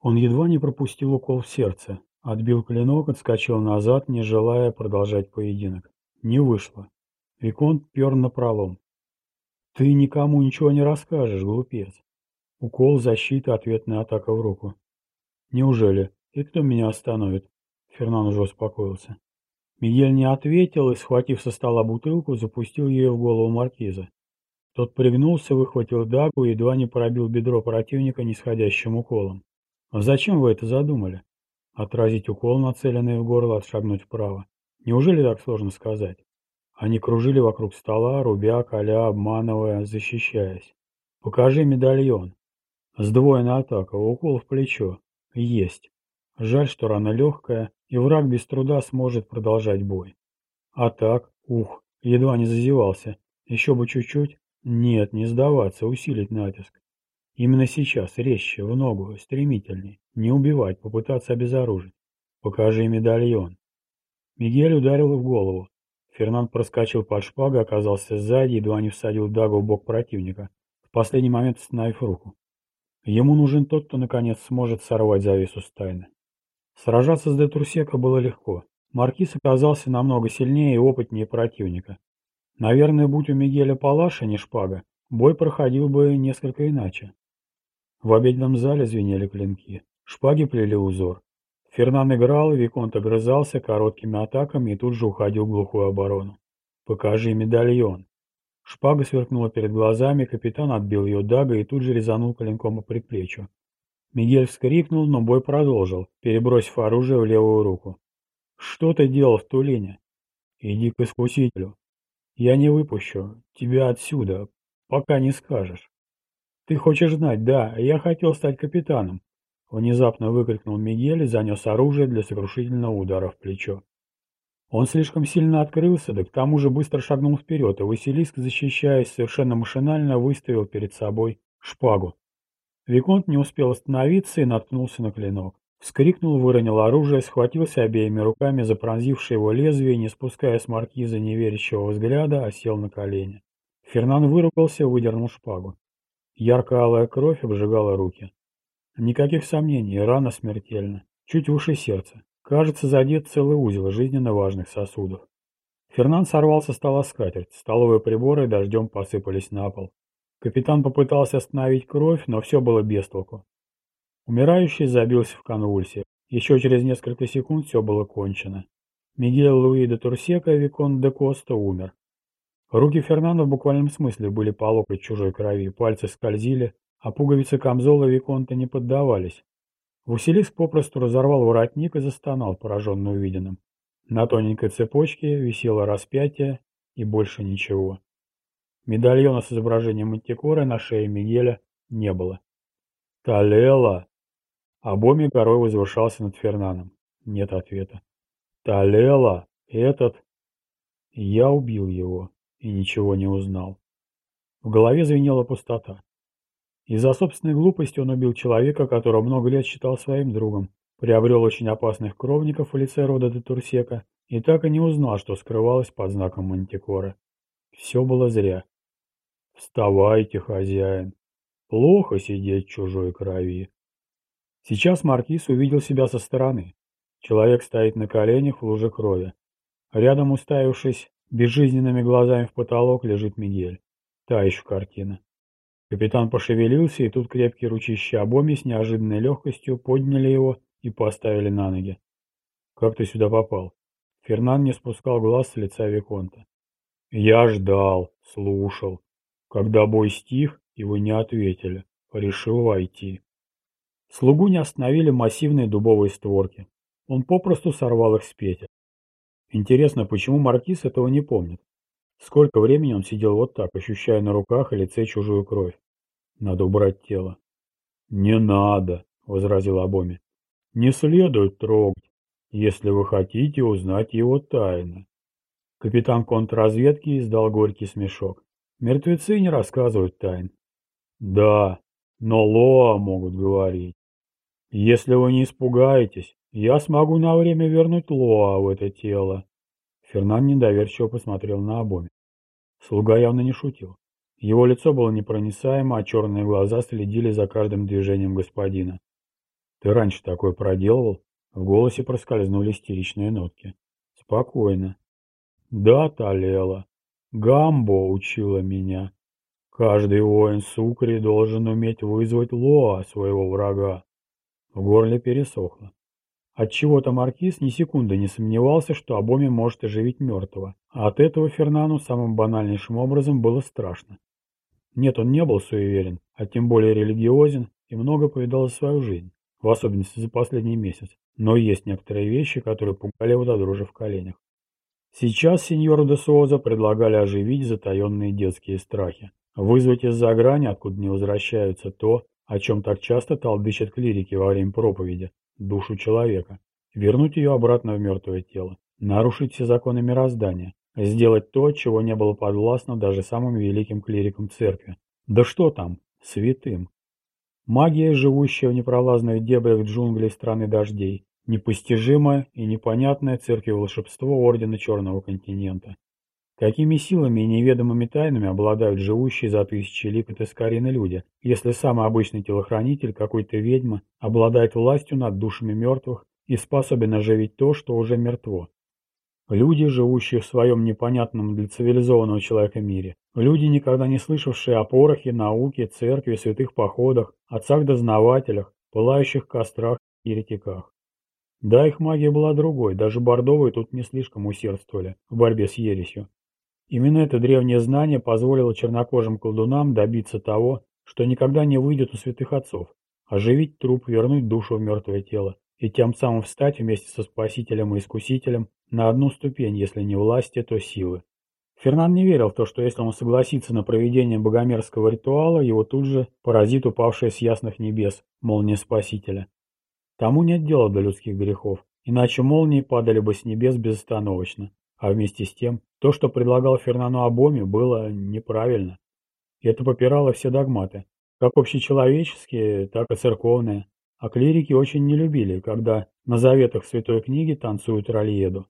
Он едва не пропустил укол в сердце, отбил клинок, отскочил назад, не желая продолжать поединок. Не вышло. Виконт пер напролом. «Ты никому ничего не расскажешь, глупец». Укол, защита, ответная атака в руку. «Неужели? И кто меня остановит?» Фернан уже успокоился. Мигель не ответил и, схватив со стола бутылку, запустил ее в голову маркиза. Тот пригнулся, выхватил дагу и едва не пробил бедро противника нисходящим уколом. «А зачем вы это задумали?» Отразить укол, нацеленный в горло, отшагнуть вправо. Неужели так сложно сказать? Они кружили вокруг стола, рубя, коля, обманывая, защищаясь. «Покажи медальон». Сдвоенная атака, укол в плечо. Есть. Жаль, что рана легкая, и враг без труда сможет продолжать бой. А так, ух, едва не зазевался. Еще бы чуть-чуть. Нет, не сдаваться, усилить натиск. Именно сейчас, резче, в ногу, стремительней. Не убивать, попытаться обезоружить. Покажи медальон. Мигель ударил в голову. Фернанд проскочил под шпагу, оказался сзади, едва не всадил Дагу в бок противника, в последний момент остановив руку. Ему нужен тот, кто наконец сможет сорвать завесу с тайны. Сражаться с Детурсека было легко. Маркиз оказался намного сильнее и опытнее противника. Наверное, будь у Мигеля Палаша не шпага, бой проходил бы несколько иначе. В обеденном зале звенели клинки. Шпаги плели узор. Фернан играл, Виконт огрызался короткими атаками и тут же уходил в глухую оборону. «Покажи медальон». Шпага сверкнула перед глазами, капитан отбил ее дага и тут же резанул клинком по предплечью. Мигель вскрикнул, но бой продолжил, перебросив оружие в левую руку. «Что ты делал в Тулине?» «Иди к искусителю. Я не выпущу тебя отсюда, пока не скажешь». «Ты хочешь знать, да, я хотел стать капитаном. Внезапно выкрикнул Мигель и занес оружие для сокрушительного удара в плечо. Он слишком сильно открылся, да к тому же быстро шагнул вперед, и Василиск, защищаясь, совершенно машинально выставил перед собой шпагу. Виконт не успел остановиться и наткнулся на клинок. Вскрикнул, выронил оружие, схватился обеими руками за пронзившее его лезвие, не спуская с маркиза неверящего взгляда, а сел на колени. Фернан выругался, выдернул шпагу. Ярко-алая кровь обжигала руки. Никаких сомнений, рана смертельна. Чуть выше сердца. Кажется, задет целый узел жизненно важных сосудов. Фернан сорвался со стола скатерть. Столовые приборы дождем посыпались на пол. Капитан попытался остановить кровь, но все было без толку. Умирающий забился в конвульсиях. Еще через несколько секунд все было кончено. Мигель Луи де Турсека Викон де Коста умер. Руки Фернандо в буквальном смысле были по локоть чужой крови, пальцы скользили, а пуговицы камзола Виконта не поддавались. Василиск попросту разорвал воротник и застонал, пораженный увиденным. На тоненькой цепочке висело распятие и больше ничего. Медальона с изображением мантикоры на шее Мигеля не было. «Талела!» Обоми горой возвышался над Фернаном. Нет ответа. «Талела! Этот...» Я убил его и ничего не узнал. В голове звенела пустота. Из-за собственной глупости он убил человека, которого много лет считал своим другом, приобрел очень опасных кровников в лице рода де и так и не узнал, что скрывалось под знаком Мантикора. Все было зря. «Вставайте, хозяин! Плохо сидеть в чужой крови!» Сейчас Маркиз увидел себя со стороны. Человек стоит на коленях в луже крови. Рядом, уставившись безжизненными глазами в потолок, лежит Мигель. Та еще картина. Капитан пошевелился, и тут крепкие ручища обоми с неожиданной легкостью подняли его и поставили на ноги. «Как ты сюда попал?» Фернан не спускал глаз с лица Виконта. «Я ждал, слушал. Когда бой стих, вы не ответили, решил войти». Слугу не остановили массивные дубовые створки. Он попросту сорвал их с петель. Интересно, почему Маркиз этого не помнит? Сколько времени он сидел вот так, ощущая на руках и лице чужую кровь? Надо убрать тело. «Не надо», — возразил Абоми. «Не следует трогать, если вы хотите узнать его тайны». Капитан контрразведки издал горький смешок. «Мертвецы не рассказывают тайн». «Да, но Лоа могут говорить. Если вы не испугаетесь, я смогу на время вернуть Лоа в это тело». Фернан недоверчиво посмотрел на Абоми. Слуга явно не шутил. Его лицо было непроницаемо, а черные глаза следили за каждым движением господина. Ты раньше такое проделывал? В голосе проскользнули истеричные нотки. Спокойно. Да, Талела. Гамбо учила меня. Каждый воин Сукри должен уметь вызвать Лоа, своего врага. В горле пересохло. Отчего-то Маркиз ни секунды не сомневался, что Абоми может оживить мертвого, а от этого Фернану самым банальнейшим образом было страшно. Нет, он не был суеверен, а тем более религиозен и много повидал за свою жизнь, в особенности за последний месяц, но есть некоторые вещи, которые пугали его до дрожи в коленях. Сейчас сеньору де Суоза предлагали оживить затаенные детские страхи, вызвать из-за грани, откуда не возвращаются, то, о чем так часто толдычат клирики во время проповеди, душу человека, вернуть ее обратно в мертвое тело, нарушить все законы мироздания, сделать то, чего не было подвластно даже самым великим клирикам церкви. Да что там, святым. Магия, живущая в непролазных дебрях джунглей страны дождей, непостижимое и непонятное церкви волшебство Ордена Черного континента. Какими силами и неведомыми тайнами обладают живущие за тысячи лик от Искарины люди, если самый обычный телохранитель какой-то ведьмы обладает властью над душами мертвых и способен оживить то, что уже мертво? Люди, живущие в своем непонятном для цивилизованного человека мире. Люди, никогда не слышавшие о порохе, науке, церкви, святых походах, отцах-дознавателях, пылающих кострах и еретиках. Да, их магия была другой, даже бордовые тут не слишком усердствовали в борьбе с ересью. Именно это древнее знание позволило чернокожим колдунам добиться того, что никогда не выйдет у святых отцов, оживить труп, вернуть душу в мертвое тело и тем самым встать вместе со Спасителем и Искусителем на одну ступень, если не власти, то силы. Фернан не верил в то, что если он согласится на проведение богомерзкого ритуала, его тут же поразит упавшая с ясных небес молния Спасителя. Тому нет дела до людских грехов, иначе молнии падали бы с небес безостановочно. А вместе с тем, то, что предлагал Фернану Абоми, было неправильно. Это попирало все догматы, как общечеловеческие, так и церковные. А клирики очень не любили, когда на заветах Святой Книги танцуют рольеду.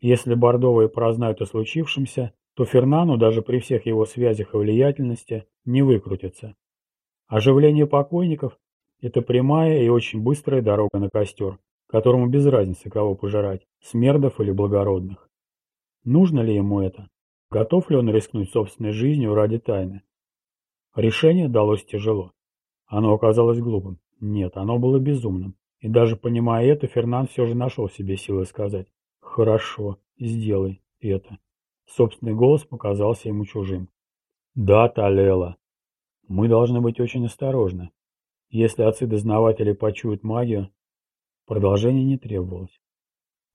Если бордовые прознают о случившемся, то Фернану, даже при всех его связях и влиятельности, не выкрутится. Оживление покойников – это прямая и очень быстрая дорога на костер, которому без разницы, кого пожирать – смердов или благородных. Нужно ли ему это? Готов ли он рискнуть собственной жизнью ради тайны? Решение далось тяжело. Оно оказалось глупым. Нет, оно было безумным. И даже понимая это, Фернан все же нашел в себе силы сказать «Хорошо, сделай это». Собственный голос показался ему чужим. «Да, Талела, мы должны быть очень осторожны. Если отцы-дознаватели почуют магию...» Продолжение не требовалось.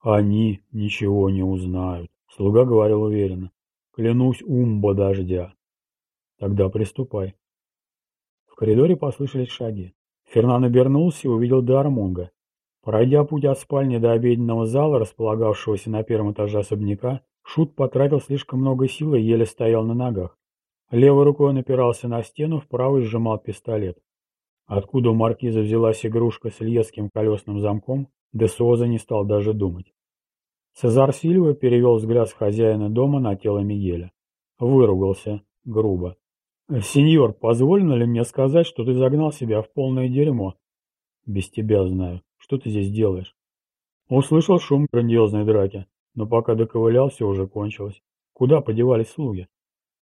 «Они ничего не узнают», — слуга говорил уверенно. «Клянусь умба дождя». «Тогда приступай». В коридоре послышались шаги. Фернан обернулся и увидел Дармунга, Пройдя путь от спальни до обеденного зала, располагавшегося на первом этаже особняка, Шут потратил слишком много сил и еле стоял на ногах. Левой рукой он опирался на стену, в правой сжимал пистолет. Откуда у маркиза взялась игрушка с ильецким колесным замком, де Соза не стал даже думать. Цезар Сильва перевел взгляд с хозяина дома на тело Мигеля. Выругался. Грубо. «Сеньор, позволено ли мне сказать, что ты загнал себя в полное дерьмо?» «Без тебя знаю. Что ты здесь делаешь?» Услышал шум грандиозной драки, но пока доковылял, все уже кончилось. Куда подевались слуги?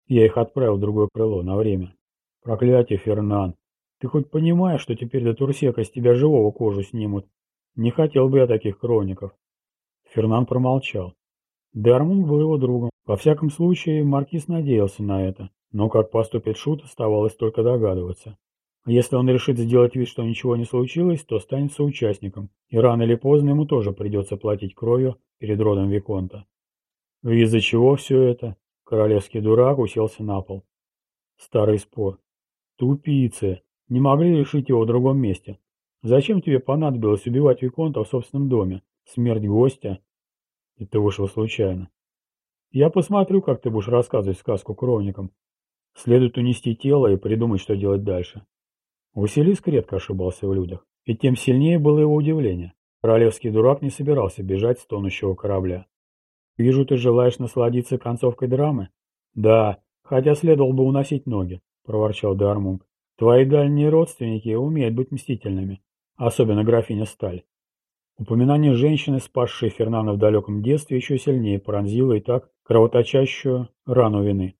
Я их отправил в другое крыло, на время. Проклятие, Фернан. Ты хоть понимаешь, что теперь до Турсека с тебя живого кожу снимут? Не хотел бы я таких хроников. Фернан промолчал. Дармунг был его другом. Во всяком случае, Маркиз надеялся на это. Но как поступит Шут, оставалось только догадываться. Если он решит сделать вид, что ничего не случилось, то станет соучастником, и рано или поздно ему тоже придется платить кровью перед родом Виконта. Из-за чего все это? Королевский дурак уселся на пол. Старый спор. Тупицы. Не могли решить его в другом месте. Зачем тебе понадобилось убивать Виконта в собственном доме? Смерть гостя? Это вышло случайно. Я посмотрю, как ты будешь рассказывать сказку кровникам. Следует унести тело и придумать, что делать дальше. Василиск редко ошибался в людях, и тем сильнее было его удивление. Королевский дурак не собирался бежать с тонущего корабля. «Вижу, ты желаешь насладиться концовкой драмы?» «Да, хотя следовало бы уносить ноги», — проворчал Дармунг. «Твои дальние родственники умеют быть мстительными. особенно графиня Сталь. Упоминание женщины, спасшей Фернана в далеком детстве, еще сильнее пронзило и так кровоточащую рану вины.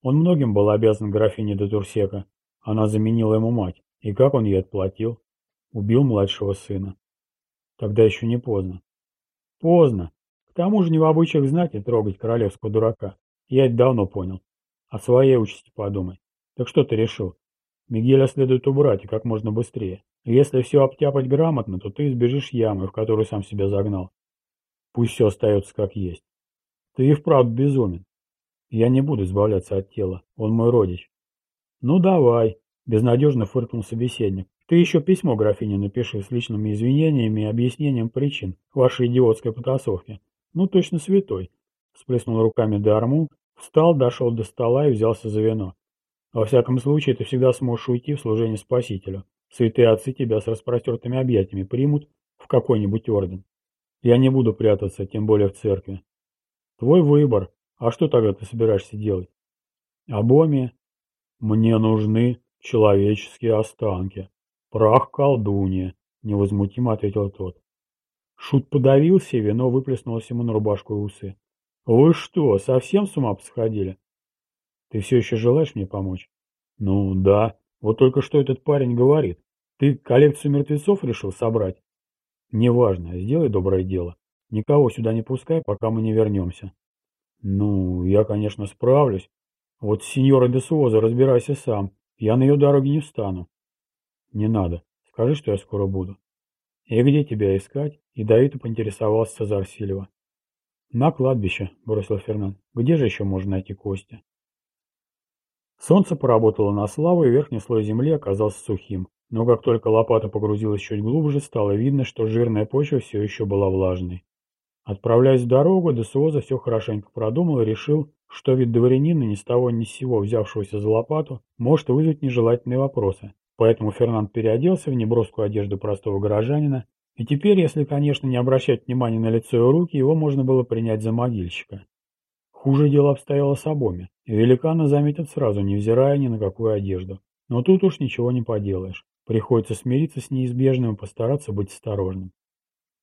Он многим был обязан графине де Турсека. Она заменила ему мать. И как он ей отплатил? Убил младшего сына. Тогда еще не поздно. Поздно. К тому же не в обычаях знати трогать королевского дурака. Я это давно понял. О своей участи подумай. Так что ты решил? Мигеля следует убрать и как можно быстрее. Если все обтяпать грамотно, то ты избежишь ямы, в которую сам себя загнал. Пусть все остается как есть. Ты и вправду безумен. Я не буду избавляться от тела. Он мой родич. Ну давай, безнадежно фыркнул собеседник. Ты еще письмо графине напиши с личными извинениями и объяснением причин вашей идиотской потасовки. Ну точно святой. Сплеснул руками Дарму, встал, дошел до стола и взялся за вино. Во всяком случае, ты всегда сможешь уйти в служение Спасителю. Святые отцы тебя с распростертыми объятиями примут в какой-нибудь орден. Я не буду прятаться, тем более в церкви. Твой выбор. А что тогда ты собираешься делать? Обоми. Мне нужны человеческие останки. Прах колдунья, невозмутимо ответил тот. Шут подавился, вино выплеснулось ему на рубашку и усы. Вы что, совсем с ума посходили? Ты все еще желаешь мне помочь? Ну, да. Вот только что этот парень говорит. Ты коллекцию мертвецов решил собрать? Неважно, сделай доброе дело. Никого сюда не пускай, пока мы не вернемся. Ну, я, конечно, справлюсь. Вот с сеньорой де Суоза разбирайся сам. Я на ее дороге не встану. Не надо. Скажи, что я скоро буду. И где тебя искать? Ядовито поинтересовался Цезарь Сильва. На кладбище, бросил Фернан. Где же еще можно найти кости? Солнце поработало на славу, и верхний слой земли оказался сухим. Но как только лопата погрузилась чуть глубже, стало видно, что жирная почва все еще была влажной. Отправляясь в дорогу, Десуоза все хорошенько продумал и решил, что вид дворянина, ни с того ни с сего взявшегося за лопату, может вызвать нежелательные вопросы. Поэтому Фернанд переоделся в неброскую одежду простого горожанина, и теперь, если, конечно, не обращать внимания на лицо и руки, его можно было принять за могильщика. Хуже дело обстояло с обоми. Великана заметят сразу, невзирая ни на какую одежду. Но тут уж ничего не поделаешь. Приходится смириться с неизбежным и постараться быть осторожным.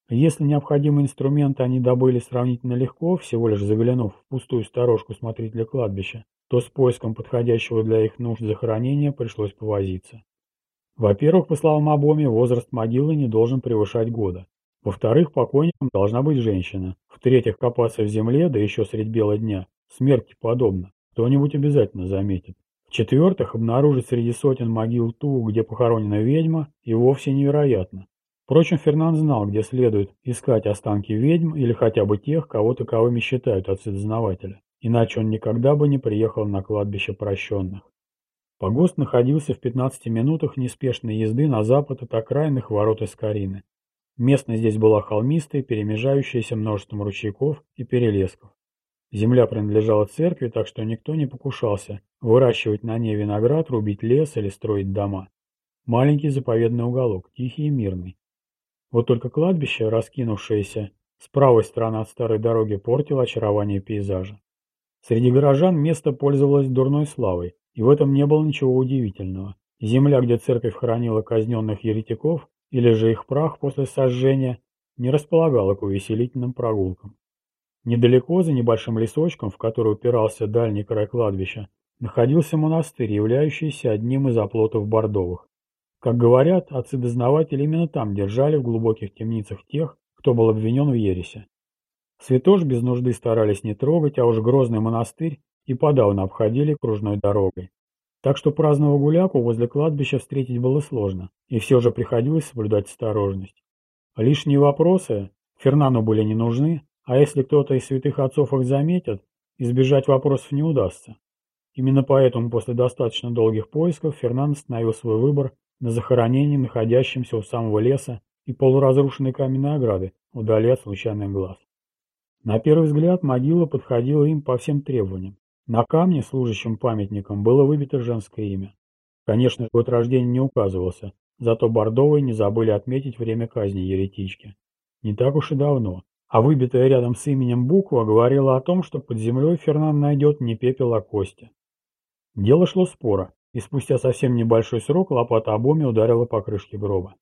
Если необходимые инструменты они добыли сравнительно легко, всего лишь заглянув в пустую сторожку смотрителя кладбища, то с поиском подходящего для их нужд захоронения пришлось повозиться. Во-первых, по словам Обоми, возраст могилы не должен превышать года. Во-вторых, покойником должна быть женщина. В-третьих, копаться в земле, да еще средь бела дня, смерти подобно. Кто-нибудь обязательно заметит. В-четвертых, обнаружить среди сотен могил ту, где похоронена ведьма, и вовсе невероятно. Впрочем, Фернанд знал, где следует искать останки ведьм или хотя бы тех, кого таковыми считают отцы-дознавателя. Иначе он никогда бы не приехал на кладбище прощенных. Погост находился в 15 минутах неспешной езды на запад от окраинных ворот Искарины. Местность здесь была холмистой, перемежающаяся множеством ручейков и перелесков. Земля принадлежала церкви, так что никто не покушался выращивать на ней виноград, рубить лес или строить дома. Маленький заповедный уголок, тихий и мирный. Вот только кладбище, раскинувшееся с правой стороны от старой дороги, портило очарование пейзажа. Среди горожан место пользовалось дурной славой, и в этом не было ничего удивительного. Земля, где церковь хранила казненных еретиков, или же их прах после сожжения не располагало к увеселительным прогулкам. Недалеко, за небольшим лесочком, в который упирался дальний край кладбища, находился монастырь, являющийся одним из оплотов Бордовых. Как говорят, отцы-дознаватели именно там держали в глубоких темницах тех, кто был обвинен в ересе. Святош без нужды старались не трогать, а уж грозный монастырь и подавно обходили кружной дорогой. Так что праздного гуляку возле кладбища встретить было сложно, и все же приходилось соблюдать осторожность. Лишние вопросы Фернану были не нужны, а если кто-то из святых отцов их заметит, избежать вопросов не удастся. Именно поэтому после достаточно долгих поисков Фернан остановил свой выбор на захоронении, находящемся у самого леса и полуразрушенной каменной ограды, вдали от случайных глаз. На первый взгляд могила подходила им по всем требованиям. На камне, служащем памятником, было выбито женское имя. Конечно, год рождения не указывался, зато Бордовые не забыли отметить время казни еретички. Не так уж и давно. А выбитая рядом с именем буква говорила о том, что под землей Фернан найдет не пепел, а кости. Дело шло споро, и спустя совсем небольшой срок лопата обоми ударила по крышке гроба.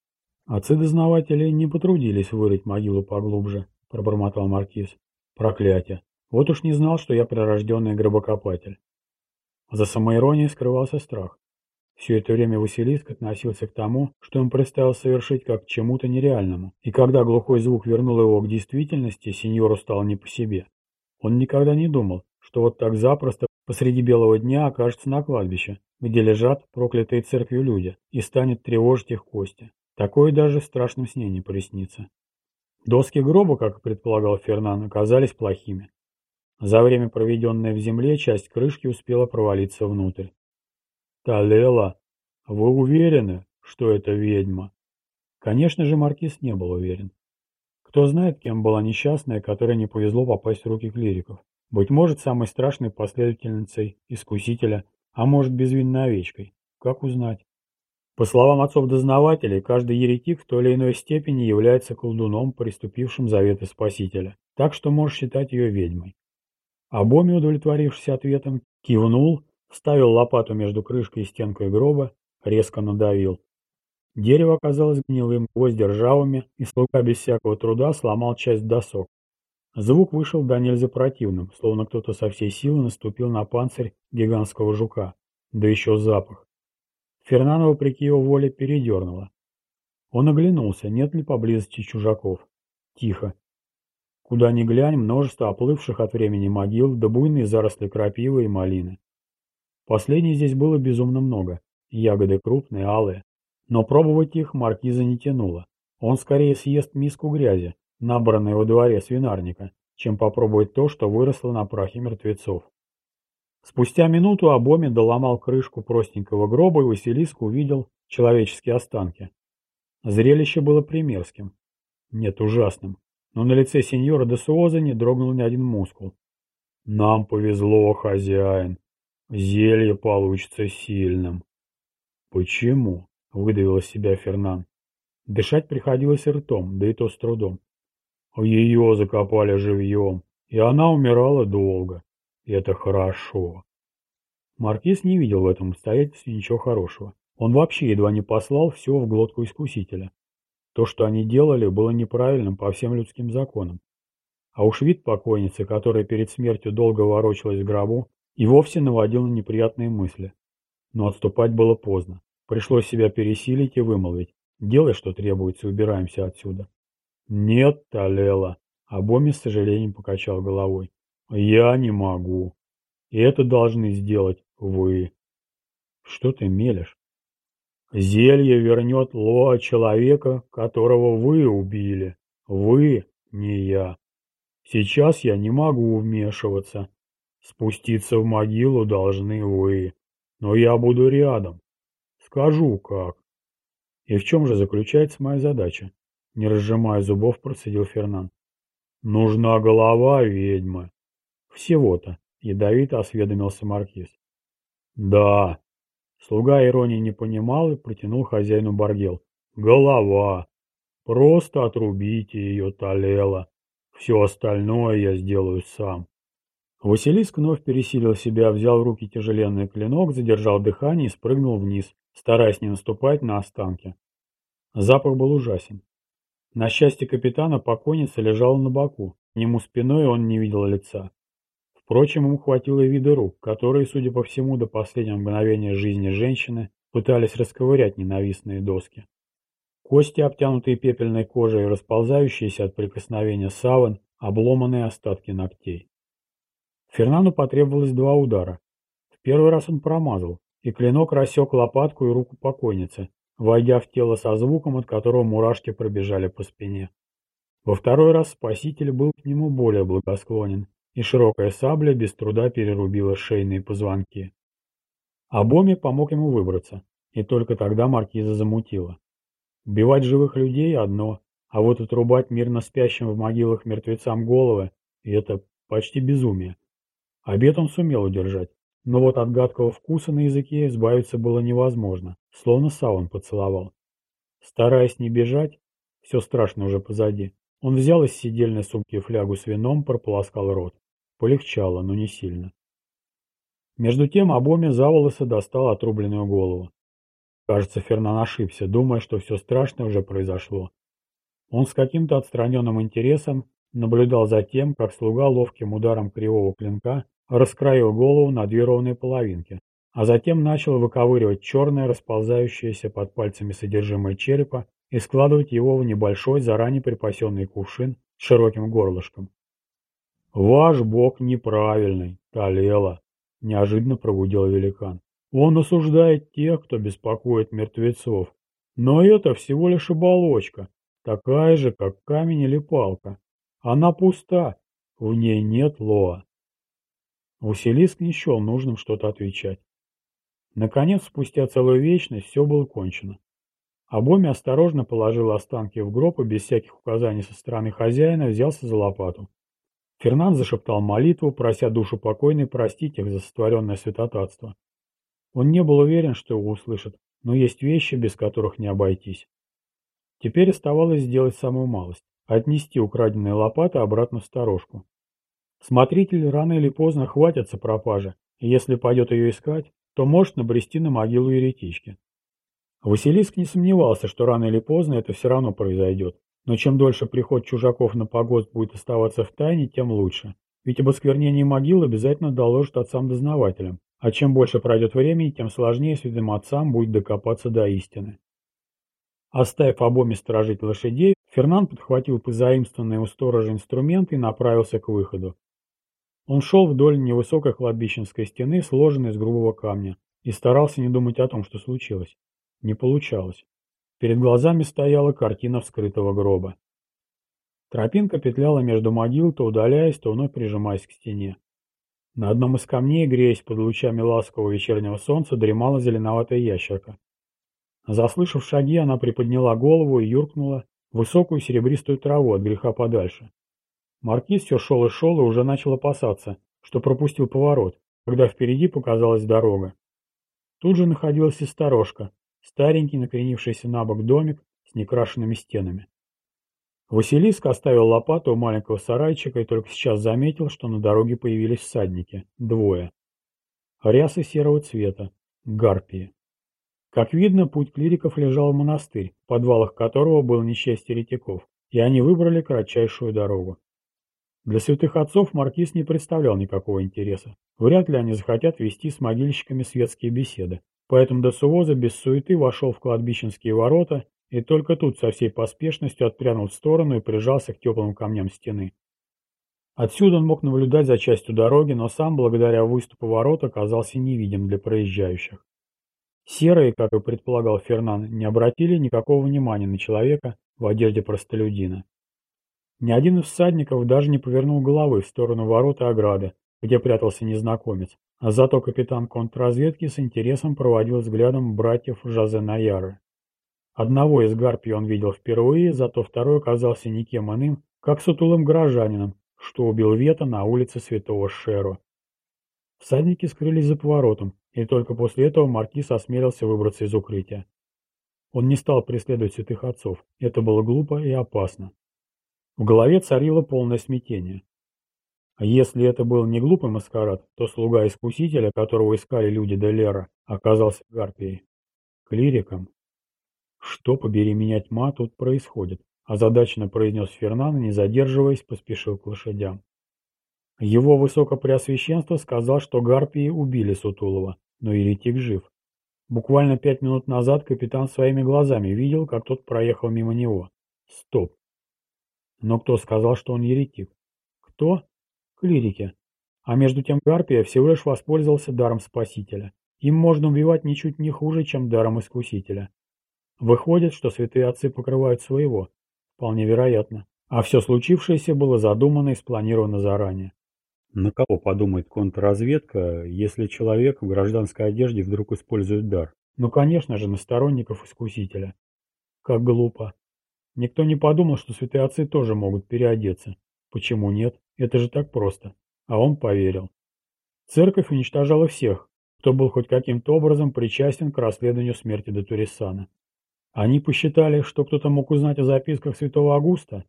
Отцы-дознаватели не потрудились вырыть могилу поглубже, пробормотал маркиз. Проклятие. Вот уж не знал, что я прирожденный гробокопатель. За самоиронией скрывался страх. Все это время Василиск относился к тому, что он представил совершить как к чему-то нереальному, и когда глухой звук вернул его к действительности, сеньору стало не по себе. Он никогда не думал, что вот так запросто посреди белого дня окажется на кладбище, где лежат проклятые церковью люди, и станет тревожить их кости. Такое даже в страшном сне не приснится. Доски гроба, как предполагал Фернан, оказались плохими. За время, проведенное в земле, часть крышки успела провалиться внутрь. «Талела, вы уверены, что это ведьма?» Конечно же, Маркиз не был уверен. Кто знает, кем была несчастная, которой не повезло попасть в руки клириков. Быть может, самой страшной последовательницей искусителя, а может, безвинной овечкой. Как узнать? По словам отцов-дознавателей, каждый еретик в той или иной степени является колдуном, приступившим заветы Спасителя, так что можешь считать ее ведьмой. А Боми, удовлетворившись ответом, кивнул, вставил лопату между крышкой и стенкой гроба, резко надавил. Дерево оказалось гнилым, гвозди ржавыми, и слуга без всякого труда сломал часть досок. Звук вышел до нельзя противным, словно кто-то со всей силы наступил на панцирь гигантского жука. Да еще запах. Фернана, вопреки его воле, передернуло. Он оглянулся, нет ли поблизости чужаков. Тихо. Куда ни глянь, множество оплывших от времени могил, да буйные заросли крапивы и малины. Последней здесь было безумно много. Ягоды крупные, алые. Но пробовать их маркиза не тянуло. Он скорее съест миску грязи, набранной во дворе свинарника, чем попробовать то, что выросло на прахе мертвецов. Спустя минуту Абоми доломал крышку простенького гроба и Василиск увидел человеческие останки. Зрелище было примерским. Нет, ужасным. Но на лице сеньора де Суоза не дрогнул ни один мускул. «Нам повезло, хозяин. Зелье получится сильным». «Почему?» — выдавил из себя Фернан. Дышать приходилось ртом, да и то с трудом. Ее закопали живьем, и она умирала долго. Это хорошо. Маркиз не видел в этом обстоятельстве ничего хорошего. Он вообще едва не послал все в глотку искусителя. То, что они делали, было неправильным по всем людским законам. А уж вид покойницы, которая перед смертью долго ворочалась в гробу, и вовсе наводил на неприятные мысли. Но отступать было поздно. Пришлось себя пересилить и вымолвить. Делай, что требуется, убираемся отсюда. Нет, Талела. Абоми с сожалением покачал головой. Я не могу. И это должны сделать вы. Что ты мелешь? Зелье вернет Лоа человека, которого вы убили. Вы, не я. Сейчас я не могу вмешиваться. Спуститься в могилу должны вы. Но я буду рядом. Скажу как. И в чем же заключается моя задача? Не разжимая зубов, процедил Фернан. Нужна голова ведьмы. Всего-то, ядовито осведомился маркиз. Да. Слуга иронии не понимал и протянул хозяину бордел. Голова. Просто отрубите ее, Талела. Все остальное я сделаю сам. Василиск вновь пересилил себя, взял в руки тяжеленный клинок, задержал дыхание и спрыгнул вниз, стараясь не наступать на останки. Запах был ужасен. На счастье капитана покойница лежала на боку, нему спиной он не видел лица. Впрочем, ему хватило вида рук, которые, судя по всему, до последнего мгновения жизни женщины пытались расковырять ненавистные доски. Кости, обтянутые пепельной кожей, расползающиеся от прикосновения саван, обломанные остатки ногтей. Фернану потребовалось два удара. В первый раз он промазал, и клинок рассек лопатку и руку покойницы, войдя в тело со звуком, от которого мурашки пробежали по спине. Во второй раз спаситель был к нему более благосклонен и широкая сабля без труда перерубила шейные позвонки. Абоми помог ему выбраться, и только тогда маркиза замутила. Убивать живых людей – одно, а вот отрубать мирно спящим в могилах мертвецам головы – это почти безумие. Обед он сумел удержать, но вот от гадкого вкуса на языке избавиться было невозможно, словно саун поцеловал. Стараясь не бежать, все страшно уже позади, он взял из сидельной сумки флягу с вином, прополоскал рот. Полегчало, но не сильно. Между тем Абоми за волосы достал отрубленную голову. Кажется, Фернан ошибся, думая, что все страшное уже произошло. Он с каким-то отстраненным интересом наблюдал за тем, как слуга ловким ударом кривого клинка раскроил голову на две ровные половинки, а затем начал выковыривать черное, расползающееся под пальцами содержимое черепа и складывать его в небольшой, заранее припасенный кувшин с широким горлышком. «Ваш бог неправильный, Талела», — неожиданно прогудел великан. «Он осуждает тех, кто беспокоит мертвецов. Но это всего лишь оболочка, такая же, как камень или палка. Она пуста, в ней нет лоа». Василиск не счел нужным что-то отвечать. Наконец, спустя целую вечность, все было кончено. Обоми осторожно положил останки в гроб и без всяких указаний со стороны хозяина взялся за лопату. Фернанд зашептал молитву, прося душу покойной простить их за сотворенное святотатство. Он не был уверен, что его услышат, но есть вещи, без которых не обойтись. Теперь оставалось сделать самую малость – отнести украденные лопаты обратно в сторожку. Смотритель рано или поздно хватится пропажи, и если пойдет ее искать, то может набрести на могилу еретички. Василиск не сомневался, что рано или поздно это все равно произойдет, но чем дольше приход чужаков на погост будет оставаться в тайне, тем лучше. Ведь об осквернении могил обязательно доложат отцам-дознавателям, а чем больше пройдет времени, тем сложнее святым отцам будет докопаться до истины. Оставив обоими сторожить лошадей, Фернан подхватил позаимствованные у сторожа инструменты и направился к выходу. Он шел вдоль невысокой кладбищенской стены, сложенной из грубого камня, и старался не думать о том, что случилось. Не получалось. Перед глазами стояла картина вскрытого гроба. Тропинка петляла между могил, то удаляясь, то вновь прижимаясь к стене. На одном из камней, греясь под лучами ласкового вечернего солнца, дремала зеленоватая ящерка. Заслышав шаги, она приподняла голову и юркнула в высокую серебристую траву от греха подальше. Маркиз все шел и шел и уже начал опасаться, что пропустил поворот, когда впереди показалась дорога. Тут же находилась и сторожка, старенький накренившийся на бок домик с некрашенными стенами. Василиск оставил лопату у маленького сарайчика и только сейчас заметил, что на дороге появились всадники. Двое. Рясы серого цвета. Гарпии. Как видно, путь клириков лежал в монастырь, в подвалах которого было несчастье еретиков, и они выбрали кратчайшую дорогу. Для святых отцов маркиз не представлял никакого интереса. Вряд ли они захотят вести с могильщиками светские беседы. Поэтому Досуоза без суеты вошел в кладбищенские ворота и только тут со всей поспешностью отпрянул в сторону и прижался к теплым камням стены. Отсюда он мог наблюдать за частью дороги, но сам, благодаря выступу ворот, оказался невидим для проезжающих. Серые, как и предполагал Фернан, не обратили никакого внимания на человека в одежде простолюдина. Ни один из всадников даже не повернул головы в сторону ворот и ограды, где прятался незнакомец, зато капитан контрразведки с интересом проводил взглядом братьев Жозе Наяры. Одного из гарпий он видел впервые, зато второй оказался никем иным, как сутулым горожанином, что убил Вета на улице Святого Шеро. Всадники скрылись за поворотом, и только после этого маркиз осмелился выбраться из укрытия. Он не стал преследовать святых отцов, это было глупо и опасно. В голове царило полное смятение. А если это был не глупый маскарад, то слуга искусителя, которого искали люди Делера, оказался гарпией. Клириком. Что, побери меня тьма, тут происходит? Озадаченно произнес Фернан не задерживаясь, поспешил к лошадям. Его высокопреосвященство сказал, что гарпии убили Сутулова, но еретик жив. Буквально пять минут назад капитан своими глазами видел, как тот проехал мимо него. Стоп. Но кто сказал, что он еретик? Кто? Клирики. А между тем Гарпия всего лишь воспользовался даром Спасителя. Им можно убивать ничуть не хуже, чем даром Искусителя. Выходит, что святые отцы покрывают своего. Вполне вероятно. А все случившееся было задумано и спланировано заранее. На кого подумает контрразведка, если человек в гражданской одежде вдруг использует дар? Ну, конечно же, на сторонников Искусителя. Как глупо. Никто не подумал, что святые отцы тоже могут переодеться. Почему нет? Это же так просто. А он поверил. Церковь уничтожала всех, кто был хоть каким-то образом причастен к расследованию смерти Датурисана. Они посчитали, что кто-то мог узнать о записках святого Августа?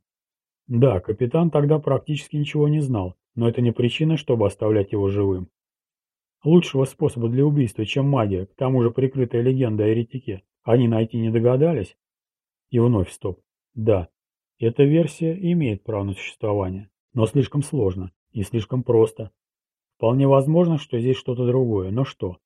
Да, капитан тогда практически ничего не знал, но это не причина, чтобы оставлять его живым. Лучшего способа для убийства, чем магия, к тому же прикрытая легенда о еретике, Они найти не догадались? И вновь стоп. Да, эта версия имеет право на существование, но слишком сложно и слишком просто. Вполне возможно, что здесь что-то другое, но что?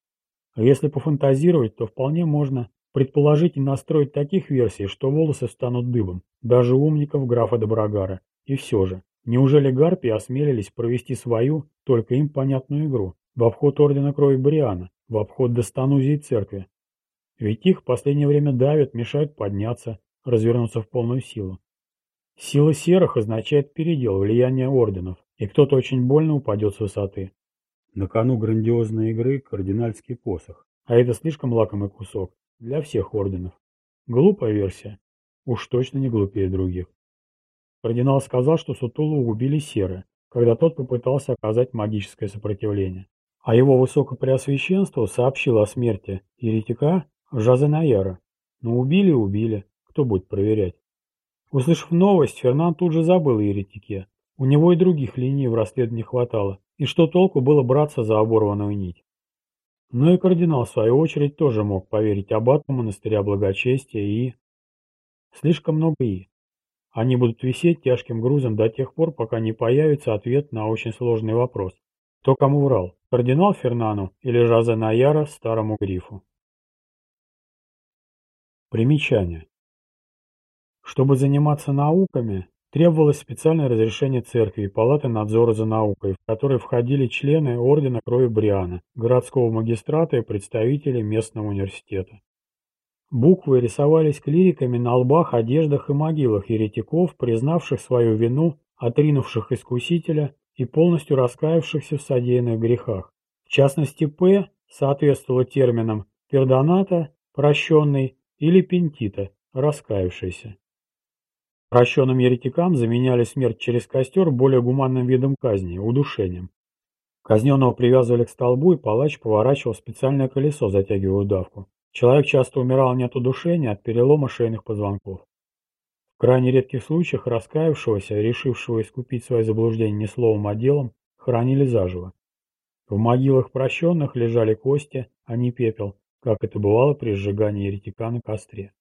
А если пофантазировать, то вполне можно предположить и настроить таких версий, что волосы станут дыбом, даже умников графа Доброгара. И все же, неужели гарпии осмелились провести свою, только им понятную игру, в обход Ордена Крови Бриана, в обход Достанузии Церкви? Ведь их в последнее время давят, мешают подняться, развернуться в полную силу. Сила серых означает передел влияния орденов, и кто-то очень больно упадет с высоты. На кону грандиозной игры кардинальский посох, а это слишком лакомый кусок для всех орденов. Глупая версия, уж точно не глупее других. Кардинал сказал, что Сутулу убили серы, когда тот попытался оказать магическое сопротивление. А его высокопреосвященство сообщило о смерти еретика Жазанаяра. Но убили убили, кто будет проверять? Услышав новость, Фернан тут же забыл о еретике. У него и других линий в расследовании хватало. И что толку было браться за оборванную нить? Но и кардинал, в свою очередь, тоже мог поверить аббату монастыря благочестия и... Слишком много «и». Они будут висеть тяжким грузом до тех пор, пока не появится ответ на очень сложный вопрос. Кто кому врал? Кардинал Фернану или Жазе Наяра старому грифу? Примечание. Чтобы заниматься науками, требовалось специальное разрешение церкви и палаты надзора за наукой, в которые входили члены Ордена Крови Бриана, городского магистрата и представители местного университета. Буквы рисовались клириками на лбах, одеждах и могилах еретиков, признавших свою вину, отринувших искусителя и полностью раскаявшихся в содеянных грехах. В частности, «П» соответствовало терминам «пердоната» – прощенный или «пентита» – раскаявшийся. Прощенным еретикам заменяли смерть через костер более гуманным видом казни – удушением. Казненного привязывали к столбу, и палач поворачивал специальное колесо, затягивая удавку. Человек часто умирал не от удушения, а от перелома шейных позвонков. В крайне редких случаях раскаявшегося, решившего искупить свои заблуждения не словом, а делом, хоронили заживо. В могилах прощенных лежали кости, а не пепел, как это бывало при сжигании еретика на костре.